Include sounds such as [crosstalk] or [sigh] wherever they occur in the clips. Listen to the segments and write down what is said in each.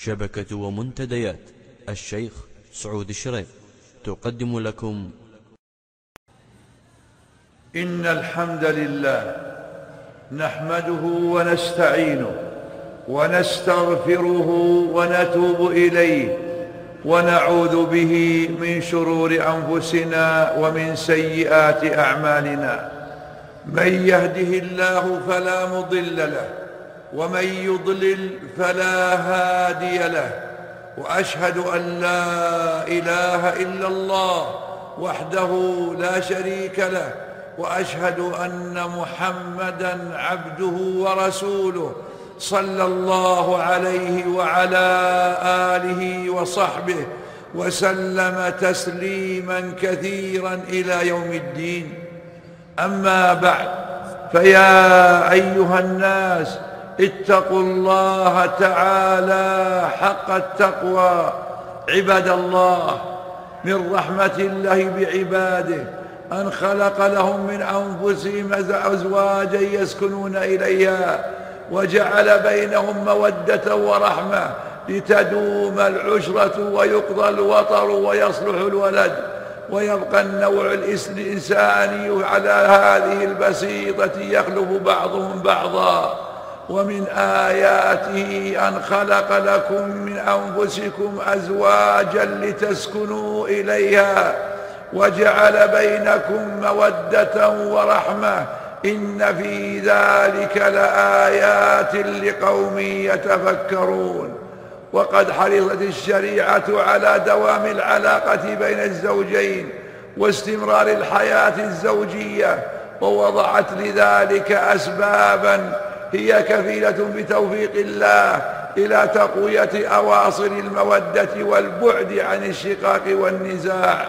شبكة ومنتديات. الشيخ سعود الشريف تقدم لكم. إن الحمد لله نحمده ونستعينه ونستغفره ونتوب إليه ونعوذ به من شرور أنفسنا ومن سيئات أعمالنا. من يهده الله فلا مضل له ومن يضلل فلا هادي له وأشهد أن لا إله إلا الله وحده لا شريك له وأشهد أن محمدا عبده ورسوله صلى الله عليه وعلى آله وصحبه وسلم تسليما كثيرا إلى يوم الدين. أما بعد فيا أيها الناس اتقوا الله تعالى حق التقوى. عباد الله من رحمة الله بعباده أن خلق لهم من أنفسهم أزواجا يسكنون إليها وجعل بينهم مودة ورحمة لتدوم العشرة ويقضى الوطر ويصلح الولد. ويبقى النوع الإنساني على هذه البسيطة يخلف بعضهم بعضا. ومن آياته أن خلق لكم من أنفسكم أزواجا لتسكنوا إليها وجعل بينكم مودة ورحمة إن في ذلك لآيات لقوم يتفكرون. وقد حرصت الشريعة على دوام العلاقة بين الزوجين واستمرار الحياة الزوجية ووضعت لذلك أسبابا هي كفيلة بتوفيق الله إلى تقوية أواصر المودة والبعد عن الشقاق والنزاع.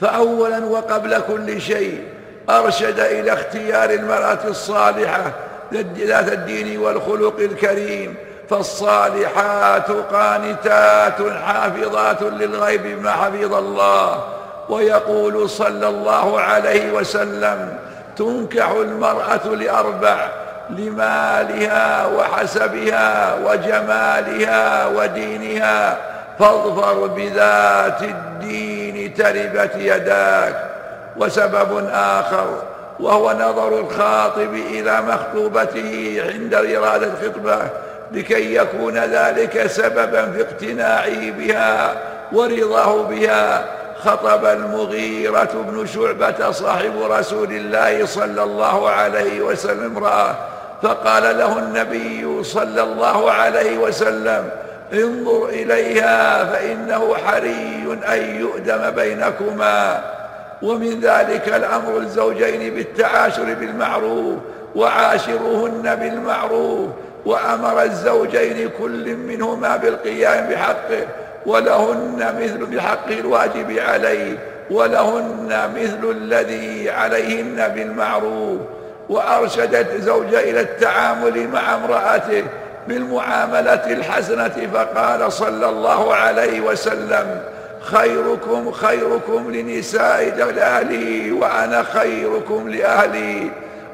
فأولا وقبل كل شيء أرشد إلى اختيار المرأة الصالحة ذات الدين والخلق الكريم. فالصالحات قانتات حافظات للغيب بما حفظ الله. ويقول صلى الله عليه وسلم تنكح المرأة لأربع لمالها وحسبها وجمالها ودينها فاظفر بذات الدين تربت يداك. وسبب آخر وهو نظر الخاطب إلى مخطوبته عند إرادة الخطبة لكي يكون ذلك سببا في اقتناعه بها ورضاه بها. خطب المغيرة بن شعبة صاحب رسول الله صلى الله عليه وسلم امرأة فقال له النبي صلى الله عليه وسلم انظر إليها فإنه حري أن يؤدم بينكما. ومن ذلك الأمر الزوجين بالتعاشر بالمعروف وعاشروهن بالمعروف وأمر الزوجين كل منهما بالقيام بحقه ولهن مثل بحق الواجب عليه ولهن مثل الذي عليهن بالمعروف. وأرشدت زوجة إلى التعامل مع امرأته بالمعاملة الحسنة فقال صلى الله عليه وسلم خيركم خيركم لنساء لأهلي وأنا خيركم لأهلي.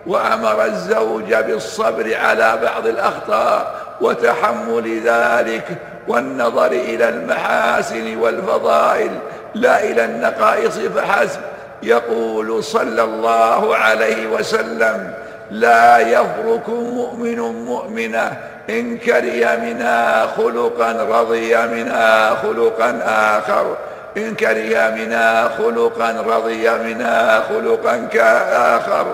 وأمر الزوج بالصبر على بعض الأخطاء وتحمل ذلك والنظر إلى المحاسن والفضائل. لا إلى النقائص فحسب يقول صلى الله عليه وسلم لا يفرك مؤمن مؤمنة إن كري منها خلقا رضي منها خلقا آخر. إن كري منها خلقا رضي منها خلقا كآخر.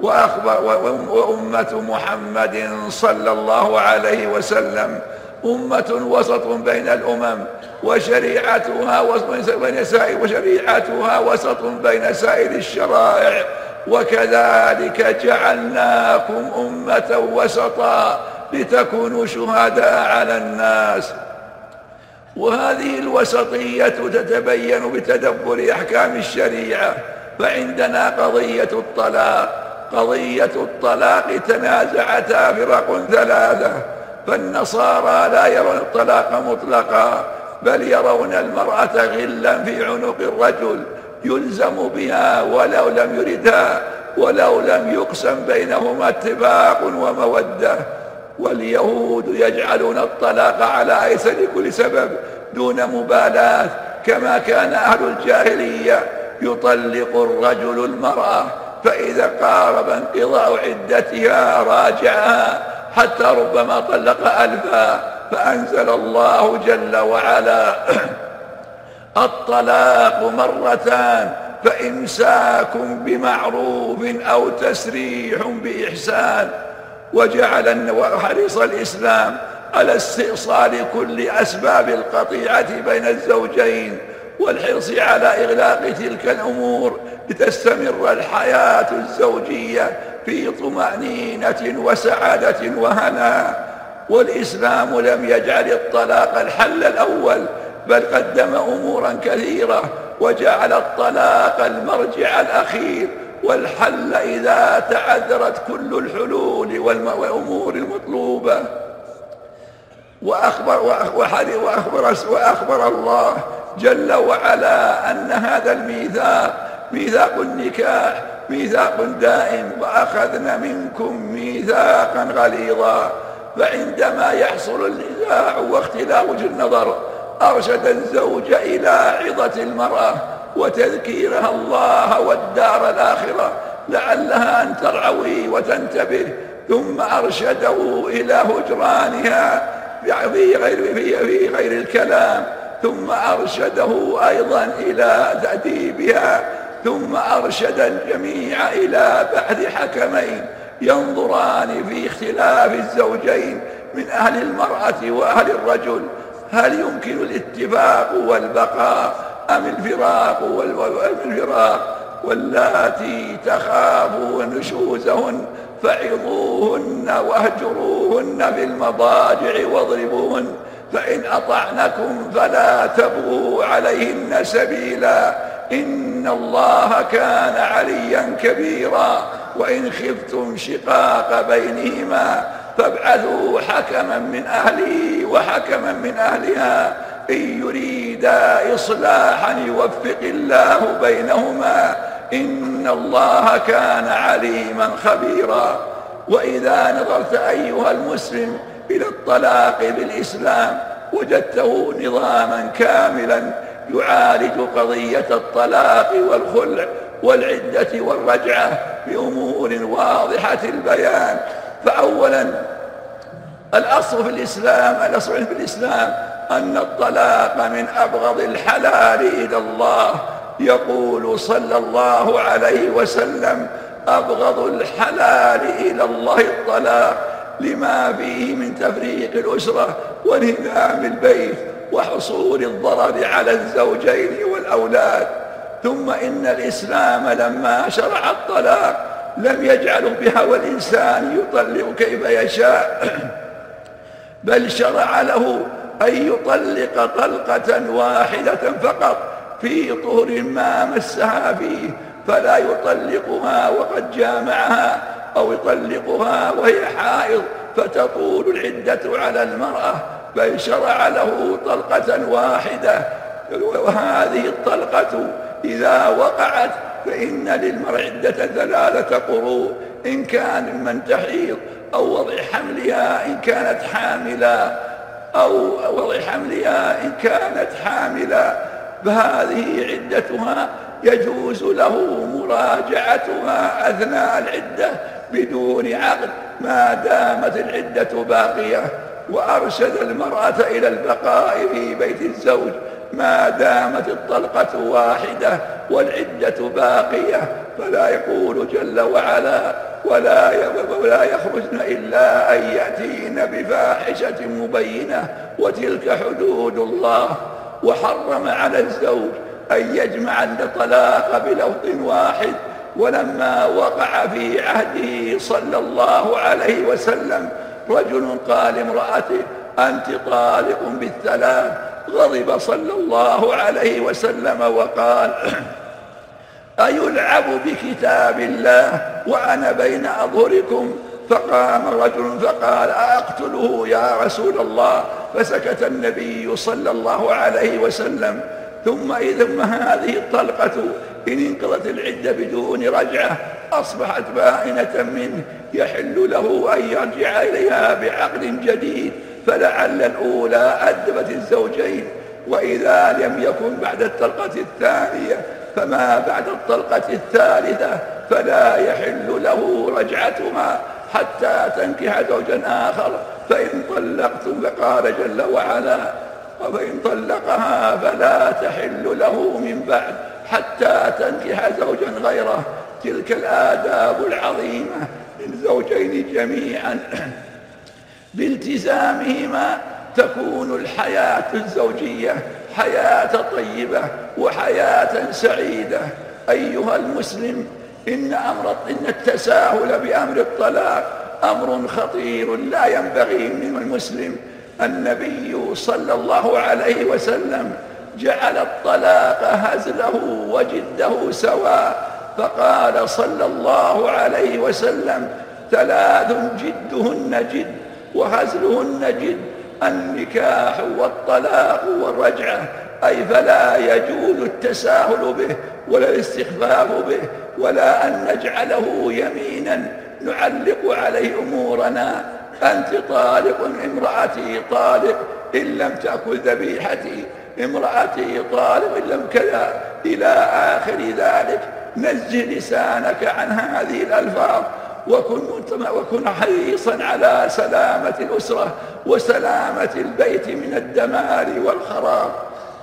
وأخبر وأمة محمد صلى الله عليه وسلم أمة وسط بين الأمم وشريعتها بين سائر وشريعتها وسط بين سائر الشرائع. وكذلك جعلناكم أمة وسطا لتكونوا شهداء على الناس. وهذه الوسطية تتبين بتدبر أحكام الشريعة. فعندنا قضية الطلاق. قضية الطلاق تنازعتا فرق ثلاثة. فالنصارى لا يرون الطلاق مطلقا بل يرون المرأة غلا في عنق الرجل يلزم بها ولو لم يردها ولو لم يقسم بينهما اتفاق ومودة. واليهود يجعلون الطلاق على أيسر كل سبب دون مبالاة كما كان أهل الجاهلية يطلق الرجل المرأة فإذا قارب انقضاء عدتها راجعها حتى ربما طلق ألفا فأنزل الله جل وعلا الطلاق مرتان فإمساك بمعروف أو تسريح بإحسان وجعل وحرص الإسلام على استئصال كل أسباب القطيعة بين الزوجين والحرص على إغلاق تلك الأمور لتستمر الحياة الزوجية في طمأنينة وسعادة وهناء والإسلام لم يجعل الطلاق الحل الأول بل قدم أمورا كثيرة وجعل الطلاق المرجع الأخير والحل إذا تعذرت كل الحلول والأمور المطلوبة. وأخبر, وأخبر, وأخبر, وأخبر الله جل وعلا أن هذا الميثاق ميثاق النكاح ميثاق دائم وأخذنا منكم ميثاقا غليظا. فعندما يحصل النزاع واختلاف النظر أرشد الزوج إلى عظة المرأة وتذكيرها الله والدار الآخرة لعلها أن ترعوي وتنتبه. ثم أرشده إلى هجرانها في غير, في غير الكلام. ثم أرشده أيضا إلى تأديبها ثم أرشد الجميع إلى بحث حكمين ينظران في اختلاف الزوجين من أهل المرأة وأهل الرجل. هل يمكن الاتفاق والبقاء أم الفراق والفراق واللاتي تخافون نشوزهن فعظوهن وأهجروهن في المضاجع واضربوهن فإن أطعنكم فلا تبغوا عليهن سبيلا. إن الله كان عليا كبيرا وإن خفتم شقاق بينهما فابعثوا حكما من أهله وحكما من أهلها إن يريدا إصلاحا يوفق الله بينهما إن الله كان عليما خبيرا. وإذا نظرت أيها المسلم إلى الطلاق بالإسلام وجدته نظاما كاملا يعالج قضية الطلاق والخلع والعدة والرجعة بأمور واضحة البيان. فأولا الأصل في الإسلام الأصل في الإسلام أن الطلاق من أبغض الحلال إلى الله. يقول صلى الله عليه وسلم أبغض الحلال إلى الله الطلاق لما فيه من تفريق الأسرة وانهدام البيت. وحصول الضرر على الزوجين والأولاد. ثم إن الإسلام لما شرع الطلاق لم يجعله بهوى الإنسان يطلق كيف يشاء. [clears throat] بل شرع له أن يطلق طلقة واحدة فقط في طهر ما مسها فيه فلا يطلقها وقد جامعها أو يطلقها وهي حائض فتطول العدة على المرأة. بل شرع له طلقة واحدة. وهذه الطلقة إذا وقعت فإن للمرأة عدة ثلاثة قروء إن كان من تحيض أو وضع حملها إن كانت حاملة أو وضع حملها إن كانت حاملة. فهذه عدتها يجوز له مراجعتها أثناء العدة بدون عقد ما دامت العدة باقية. وأرشد المرأة إلى البقاء في بيت الزوج. ما دامت الطلقة واحدة والعدة باقية فلا يقول جل وعلا ولا ولا يخرجن إلا أن يأتين بفاحشة مبينة وتلك حدود الله. وحرم على الزوج أن يجمع الطلاق بلفظ واحد ولما وقع في عهده صلى الله عليه وسلم رجل قال امرأته أنت طالق بالثلاث غضب صلى الله عليه وسلم وقال [clears throat] أيلعب بكتاب الله وأنا بين أظهركم؟ فقام رجل فقال أقتله يا رسول الله؟ فسكت النبي صلى الله عليه وسلم. ثم إذا هذه الطلقة إن انقضت العدة بدون رجعة أصبحت بائنة منه يحل له أن يرجع إليها بعقد جديد فلعل الأولى أدبت الزوجين. وإذا لم يكن بعد الطلقة الثانية فما بعد الطلقة الثالثة فلا يحل له رجعتها حتى تنكح زوجا آخر. فإن طلقتم فقال جل وعلا وإن طلقها فلا تحل له من بعد حتى تنكح زوجا غيره. تلك الآداب العظيمة للزوجين جميعا. بإلتزامهما تكون الحياة الزوجية حياة طيبة وحياة سعيدة. أيها المسلم إن أمر إن التساهل بأمر الطلاق أمر خطير لا ينبغي من المسلم النبي صلى الله عليه وسلم جعل الطلاق هزله وجده سواء فقال صلى الله عليه وسلم ثلاث جدهن جد وهزلهن جد النكاح والطلاق والرجعة أي فلا يجوز التساهل به ولا الاستخفاف به ولا أن نجعله يمينا نعلق عليه أمورنا. أنت طالق امرأتي طالق إن لم تأكل ذبيحتي. امرأتي طالق إن لم كذا. إلى آخر ذلك نزه لسانك عن هذه الألفاظ وكن, وكن حريصا على سلامة الأسرة وسلامة البيت من الدمار والخراب.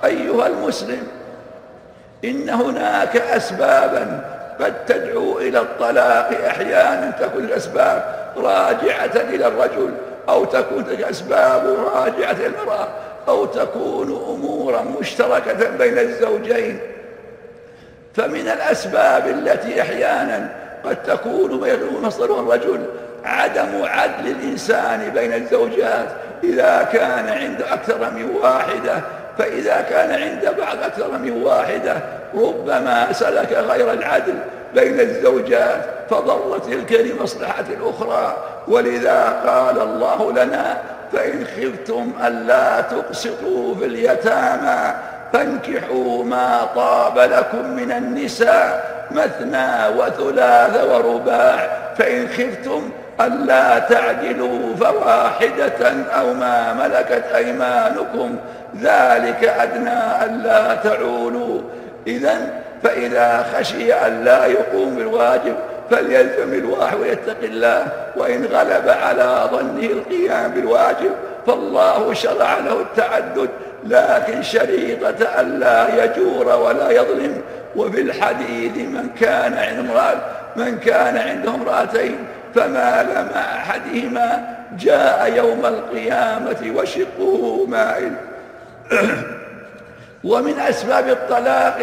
أيها المسلم إن هناك أسبابا قد تدعو إلى الطلاق أحيانا تكون الأسباب راجعة إلى الرجل أو تكون الأسباب راجعة إلى المرأة أو تكون أمورا مشتركة بين الزوجين. فمن الأسباب التي أحيانا قد تكون مصدر الرجل عدم عدل الإنسان بين الزوجات. إذا كان عند أكثر من واحدة فإذا كان عند بعض أكثر من واحدة ربما سلك غير العدل. بين الزوجات فضرت تلك لمصلحة الأخرى ولذا قال الله لنا فإن خفتم ألا تقسطوا في اليتامى فانكحوا ما طاب لكم من النساء مثنى وثلاث ورباع. فإن خفتم ألا تعدلوا فواحدة أو ما ملكت أيمانكم. ذلك أدنى ألا تعولوا. إذا فإذا خشي أن لا يقوم بالواجب فليلزم الواحد ويتق الله وإن غلب على ظنه القيام بالواجب فالله شرع له التعدد لكن شريطة ألا يجور ولا يظلم. وفي الحديث من كان عند امرأة من كان عنده امرأتين فمال مع أحدهما جاء يوم القيامة وشقه مائل. ومن أسباب الطلاق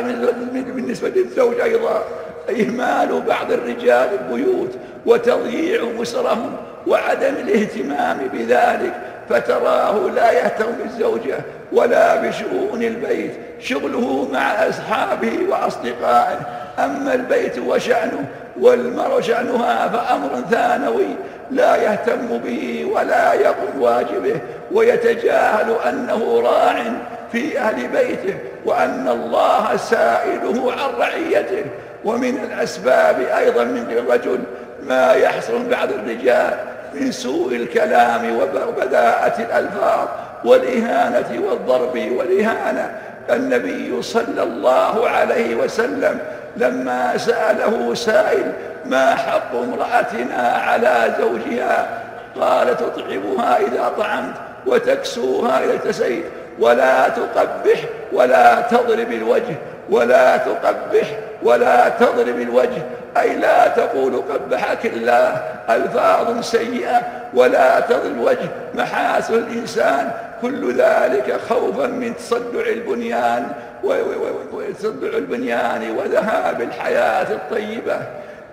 بالنسبة للزوج أيضا إهمال بعض الرجال البيوت وتضييع مسرهم وعدم الاهتمام بذلك فتراه لا يهتم بالزوجة ولا بشؤون البيت شغله مع أصحابه وأصدقائه. أما البيت وشأنه والمرء شأنها فأمر ثانوي لا يهتم به ولا يقوم واجبه ويتجاهل أنه راع في أهل بيته وأن الله سائله عن رعيته. ومن الأسباب أيضا من الرجل ما يحصل بعض الرجال من سوء الكلام وبداءة الألفاظ والإهانة والضرب والإهانة. النبي صلى الله عليه وسلم لما سأله سائل ما حق امرأتنا على زوجها؟ قال تطعمها إذا طعمت وتكسوها إذا تسيت ولا تقبح ولا تضرب الوجه ولا تقبح ولا تضرب الوجه. أي لا تقول قبحك الله ألفاظ سيئة ولا تضرب الوجه. محاسن الإنسان كل ذلك خوفا من تصدع البنيان وتصدع البنيان وذهاب الحياة الطيبة.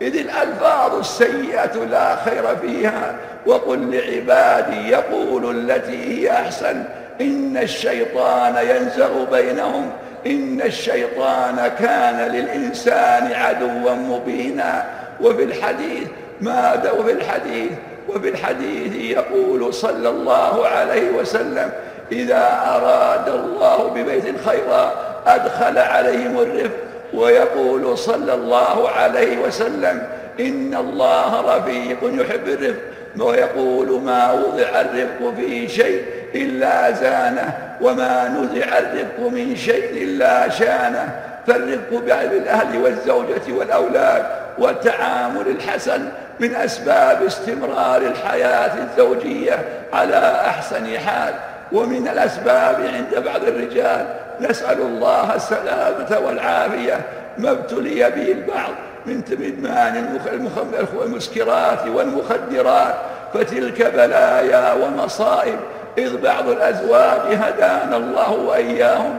إذ الألفاظ السيئة لا خير فيها. وقل لعبادي يقول التي هي أحسن. إن الشيطان ينزغ بينهم. إن الشيطان كان للإنسان عدوا مبينا. وفي الحديث ماذا وفي الحديث؟ وفي الحديث يقول صلى الله عليه وسلم إذا أراد الله ببيت خيرا أدخل عليهم الرفق. ويقول صلى الله عليه وسلم إن الله رفيق يحب الرفق. ويقول ما وضع الرفق في شيء إلا زانه وما نزع الرفق من شيء إلا شانه. فالرفق بالأهل والزوجة والأولاد والتعامل الحسن من أسباب استمرار الحياة الزوجية على أحسن حال. ومن الأسباب عند بعض الرجال نسأل الله السلامة والعافية. ما ابتلي به البعض من إدمان المسكرات والمخدرات فتلك بلايا ومصائب. إذ بعض الأزواج هدانا الله وإياهم.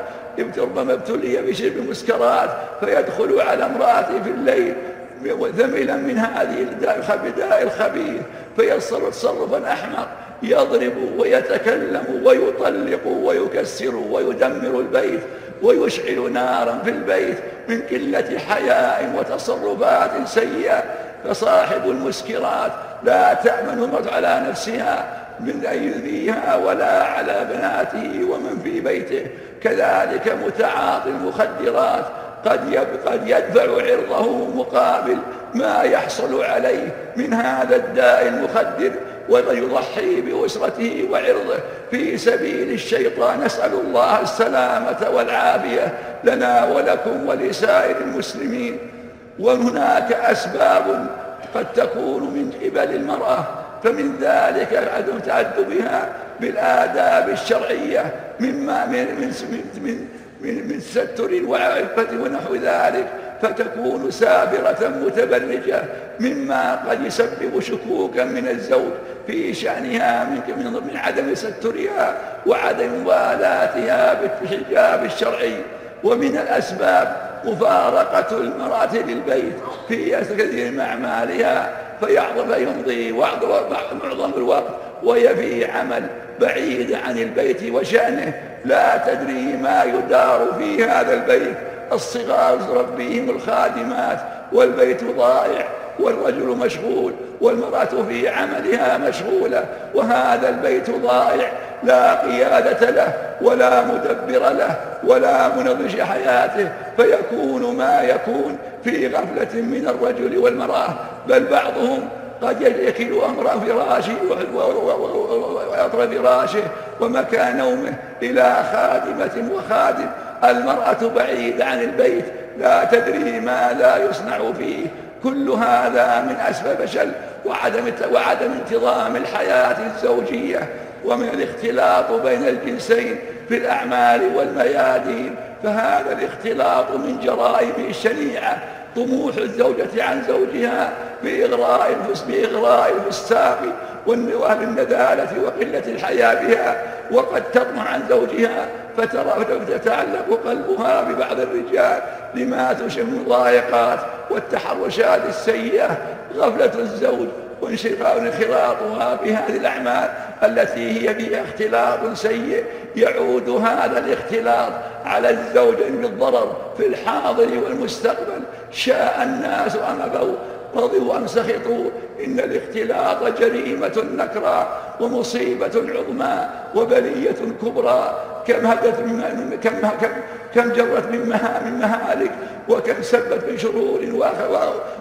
ربما ابتلي بشرب المسكرات فيدخل على امرأته في الليل ذملا من هذه الداء الخبيث فيصر تصرفا أحمق يضرب ويتكلم ويطلق ويكسر ويدمر البيت ويشعل نارا في البيت من قلة حياء وتصرفات سيئة. فصاحب المسكرات لا تأمن على نفسها من أن يذيها ولا على بناته ومن في بيته. كذلك متعاطي المخدرات. قد قد يدفع عرضه مقابل ما يحصل عليه من هذا الداء المخدر ويضحي بأسرته وعرضه. في سبيل الشيطان نسأل الله السلامة والعافية لنا ولكم ولسائر المسلمين. وهناك أسباب قد تكون من قبل المرأة فمن ذلك عدم تأدبها بالآداب الشرعية مما من من من من, من ستر وعفة ونحو ذلك فتكون سابرة متبرجة مما قد يسبب شكوكا من الزوج في شأنها من, من عدم سترها وعدم موالاتها بالحجاب الشرعي. ومن الأسباب مفارقة المرأة للبيت في كثير من أعمالها. فيعظم فيمضي معظم الوقت وهي في عمل بعيد عن البيت وشأنه. لا تدري ما يدار في هذا البيت. الصغار تربيهم الخادمات والبيت ضائع والرجل مشغول والمرأة في عملها مشغولة. وهذا البيت ضائع لا قيادة له ولا مدبر له ولا منضج حياته. فيكون ما يكون في غفلة من الرجل والمرأة بل بعضهم قد يكل أمر فراشه وأطر فراشه ومكان نومه إلى خادمة وخادم. المرأة بعيدة عن البيت لا تدري ما لا يصنع فيه. كل هذا من أسباب شل وعدم, وعدم انتظام الحياة الزوجية. ومن الاختلاط بين الجنسين في الأعمال والميادين فهذا الاختلاط من جرائم الشنيعة طموح الزوجة عن زوجها بإغراء بإغراء الفساق والنوال النذالة وقلة الحياة بها. وقد تطمع عن زوجها فترى تتعلق قلبها ببعض الرجال لما تشم الضائقات والتحرشات السيئة. غفلة الزوج وانخراطها بهذه الأعمال التي هي فيها اختلاط سيء يعود هذا الاختلاط على الزوج بالضرر في الحاضر والمستقبل. شاء الناس أم أبوا رضوا أم سخطوا. إن الاختلاط جريمة نكرى ومصيبة عظمى وبلية كبرى. كم هدت من كم كم كم جرت من مهالك وكم سبت من شرور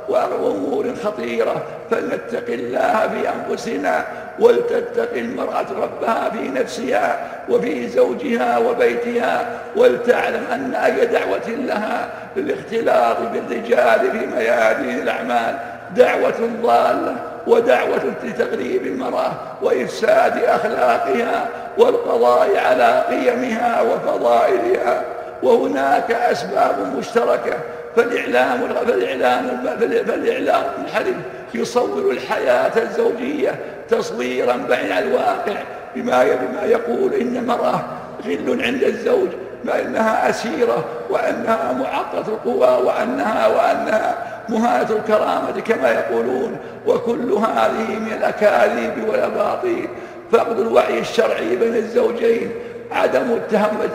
وأمور خطيرة. فلنتق الله في أنفسنا ولتتق المرأة ربها في نفسها وفي زوجها وبيتها ولتعلم أن أي دعوة لها للاختلاط بالرجال في ميادين الأعمال دعوة ضالة ودعوة لتغريب المرأة وإفساد أخلاقها والقضاء على قيمها وفضائلها. وهناك أسباب مشتركة. فالإعلام فالإعلام فالإعلام الحرب يصور الحياة الزوجية تصويرا بعيد الواقع بما بما يقول إن المرأة غل عند الزوج ما إنها أسيرة وأنها معقدة القوى وأنها وأنها مهانة الكرامة كما يقولون. وكل هذه من الأكاذيب والأباطيل. فقد الوعي الشرعي بين الزوجين عدم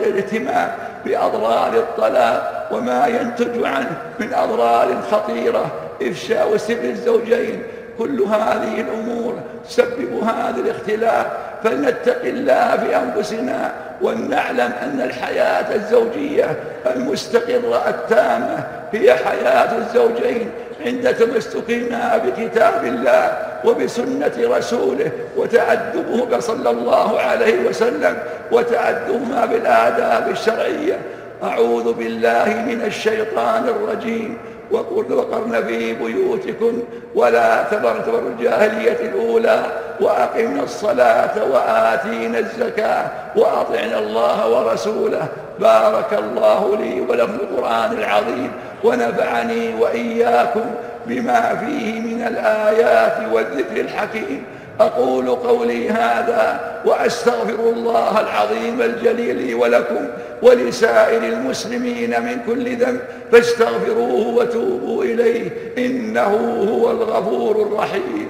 الاهتمام بأضرار الطلاق وما ينتج عنه من أضرار خطيرة إفشاء سر الزوجين. كل هذه الأمور تسبب هذا الاختلاف. فلنتق الله في أنفسنا ولنعلم أن الحياة الزوجية المستقرة التامة هي حياة الزوجين. عند تمسكنا بكتاب الله وبسنة رسوله وتأدبه صلى الله عليه وسلم وتأدبهما بالآداب الشرعية. أعوذ بالله من الشيطان الرجيم. وقل وقرن في بيوتكن ولا تبرن الجاهلية الأولى وأقمنا الصلاة وآتينا الزكاة وأطعنا الله ورسوله. بارك الله لي ولكم القرآن العظيم ونفعني وإياكم بما فيه من الآيات والذكر الحكيم. أقول قولي هذا وأستغفر الله العظيم الجليل لي ولكم ولسائر المسلمين من كل ذنب فاستغفروه وتوبوا إليه إنه هو الغفور الرحيم.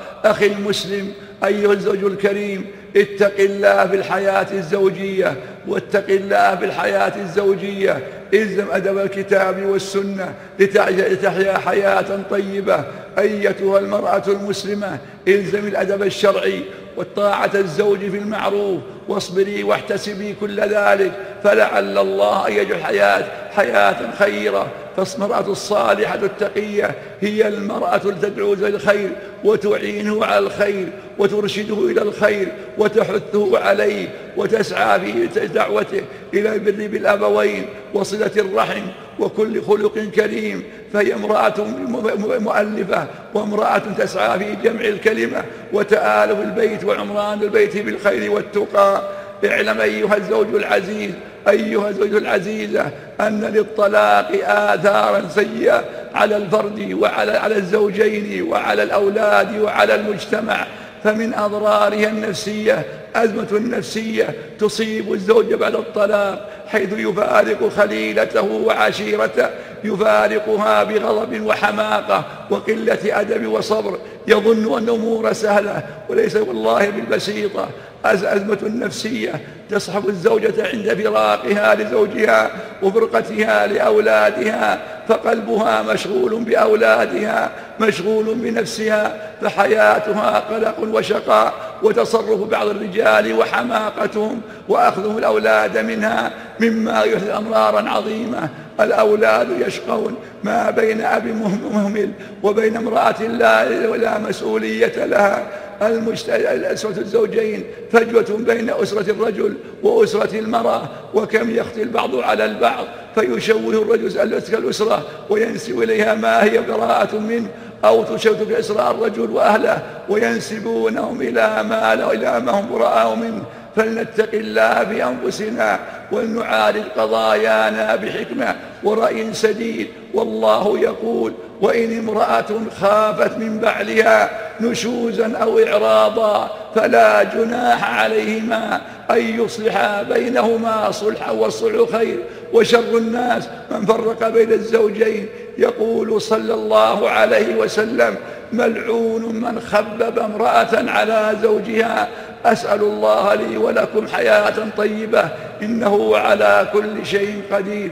أخي المسلم أيها الزوج الكريم اتق الله في الحياة الزوجية واتق الله في الحياة الزوجية. إلزم أدب الكتاب والسنة لتحيا حياة طيبة. أيتها المرأة المسلمة إلزم الأدب الشرعي والطاعة الزوج في المعروف. واصبري واحتسبي كل ذلك فلعل الله أن يجعل حياة حياة خيرة. فالمرأة الصالحة التقية هي المرأة تدعو إلى الخير وتعينه على الخير وترشده إلى الخير وتحثه عليه وتسعى في دعوته إلى البر بالأبوين وصلة الرحم وكل خلق كريم. فهي امرأة مؤلفة وامرأة تسعى في جمع الكلمة وتآلف البيت وعمران البيت بالخير والتقى. اعلم أيها الزوج العزيز أيها الزوج العزيزة أن للطلاق آثارا سيئة على الفرد وعلى على الزوجين وعلى الأولاد وعلى المجتمع. فمن أضرارها النفسية أزمة نفسية تصيب الزوج بعد الطلاق حيث يفارق خليلته وعشيرته يفارقها بغضب وحماقة وقلة أدب وصبر. يظن أن الأمور سهلة وليس والله بالبسيطة. أزمة نفسية تصحب الزوجة عند فراقها لزوجها وفرقتها لأولادها فقلبها مشغول بأولادها مشغول بنفسها فحياتها قلق وشقاء وتصرف بعض الرجال وحماقتهم وأخذهم الأولاد منها مما يحدث أمرارا عظيمة. الأولاد يشقون ما بين أب مهمل وبين امرأة لا, مسؤولية لها. أسرة الزوجين فجوة بين أسرة الرجل وأسرة المرأة وكم يختل البعض على البعض فيشوه الرجل الأسرة وينسب إليها ما هي براءة منه أو تشوه إسراء الرجل وأهله وينسبونهم إلى ما, إلى ما هم براء منه. فلنتق الله بأنفسنا ولنعالج قضايانا بحكمة ورأي سديد. والله يقول وإن امرأة خافت من بعلها نشوزا أو إعراضا فلا جناح عليهما أن يصلحا بينهما صلحا والصلح خير. وشر الناس من فرق بين الزوجين. يقول صلى الله عليه وسلم ملعون من خبب امرأة على زوجها أسأل الله لي ولكم حياة طيبة إنه على كل شيء قدير.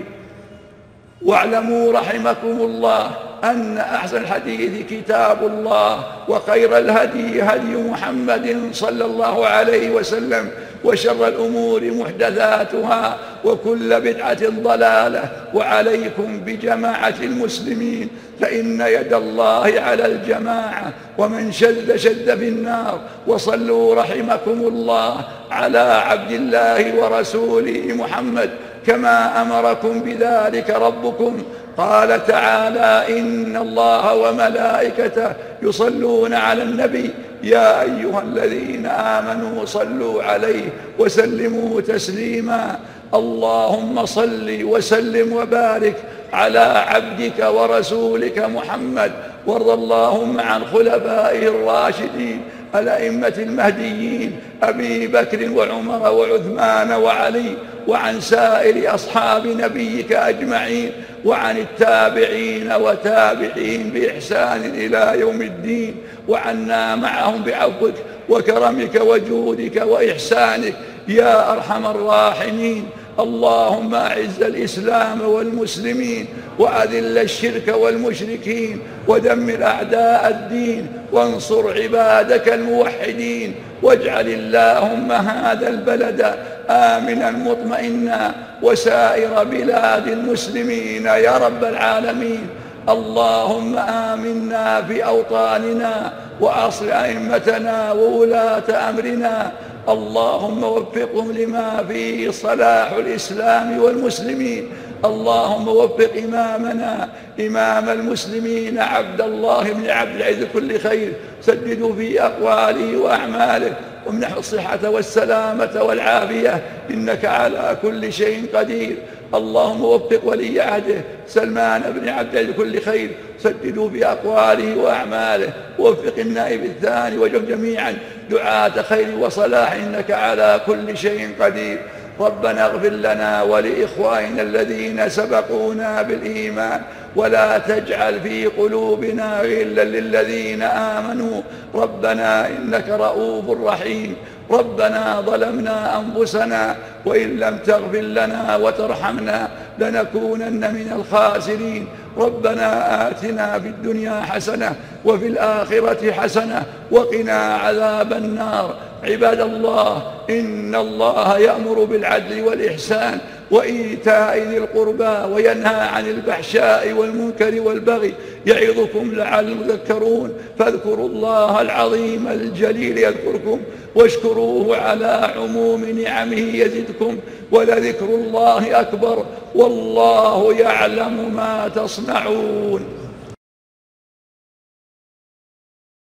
واعلموا رحمكم الله أن أحسن الحديث كتاب الله وخير الهدي هدي محمد صلى الله عليه وسلم. وشر الأمور محدثاتها وكل بدعة ضلالة وعليكم بجماعة المسلمين فإن يد الله على الجماعة ومن شد شد في النار وصلوا رحمكم الله على عبد الله ورسوله محمد كما أمركم بذلك ربكم. قال تعالى إن الله وملائكته يصلون على النبي يا أيها الذين آمنوا صلوا عليه وسلموا تسليما. اللهم صل وسلم وبارك على عبدك ورسولك محمد. وارض اللهم عن خلفائه الراشدين. الأئمة المهديين أبي بكر وعمر وعثمان وعلي وعن سائر أصحاب نبيك أجمعين وعن التابعين وتابعين بإحسان إلى يوم الدين وعنا معهم بعفوك وكرمك وجودك وإحسانك يا أرحم الراحمين. اللهم أعز الإسلام والمسلمين وأذل الشرك والمشركين ودمر أعداء الدين وانصر عبادك الموحدين واجعل اللهم هذا البلد آمنا مطمئنا وسائر بلاد المسلمين يا رب العالمين اللهم آمنا في أوطاننا وأصل أئمتنا وولاة أمرنا اللهم وفقهم لما فيه صلاح الإسلام والمسلمين. اللهم وفق إمامنا إمام المسلمين عبد الله بن عبد العزيز كل خير. سددوا في أقواله وأعماله وامنح الصحة والسلامة والعافية. إنك على كل شيء قدير. اللهم وفق ولي عهده سلمان بن عبد لكل خير. سددوا في أقواله وأعماله. ووفق النائب الثاني وجم جميعا. دعاة خير وصلاح إنك على كل شيء قدير. ربنا اغفر لنا ولإخواننا الذين سبقونا بالإيمان. ولا تجعل في قلوبنا غلا للذين آمنوا. ربنا إنك رؤوف رحيم. ربنا ظلمنا أنفسنا وإن لم تغفر لنا وترحمنا لنكونن من الخاسرين. ربنا آتنا في الدنيا حسنة وفي الآخرة حسنة وقنا عذاب النار. عباد الله إن الله يأمر بالعدل والإحسان وإيتاء ذي القربى وينهى عن الفحشاء والمنكر والبغي يعظكم لعلكم تذكرون. فاذكروا الله العظيم الجليل يذكركم واشكروه على عموم نعمه يزدكم ولذكر الله أكبر والله يعلم ما تصنعون.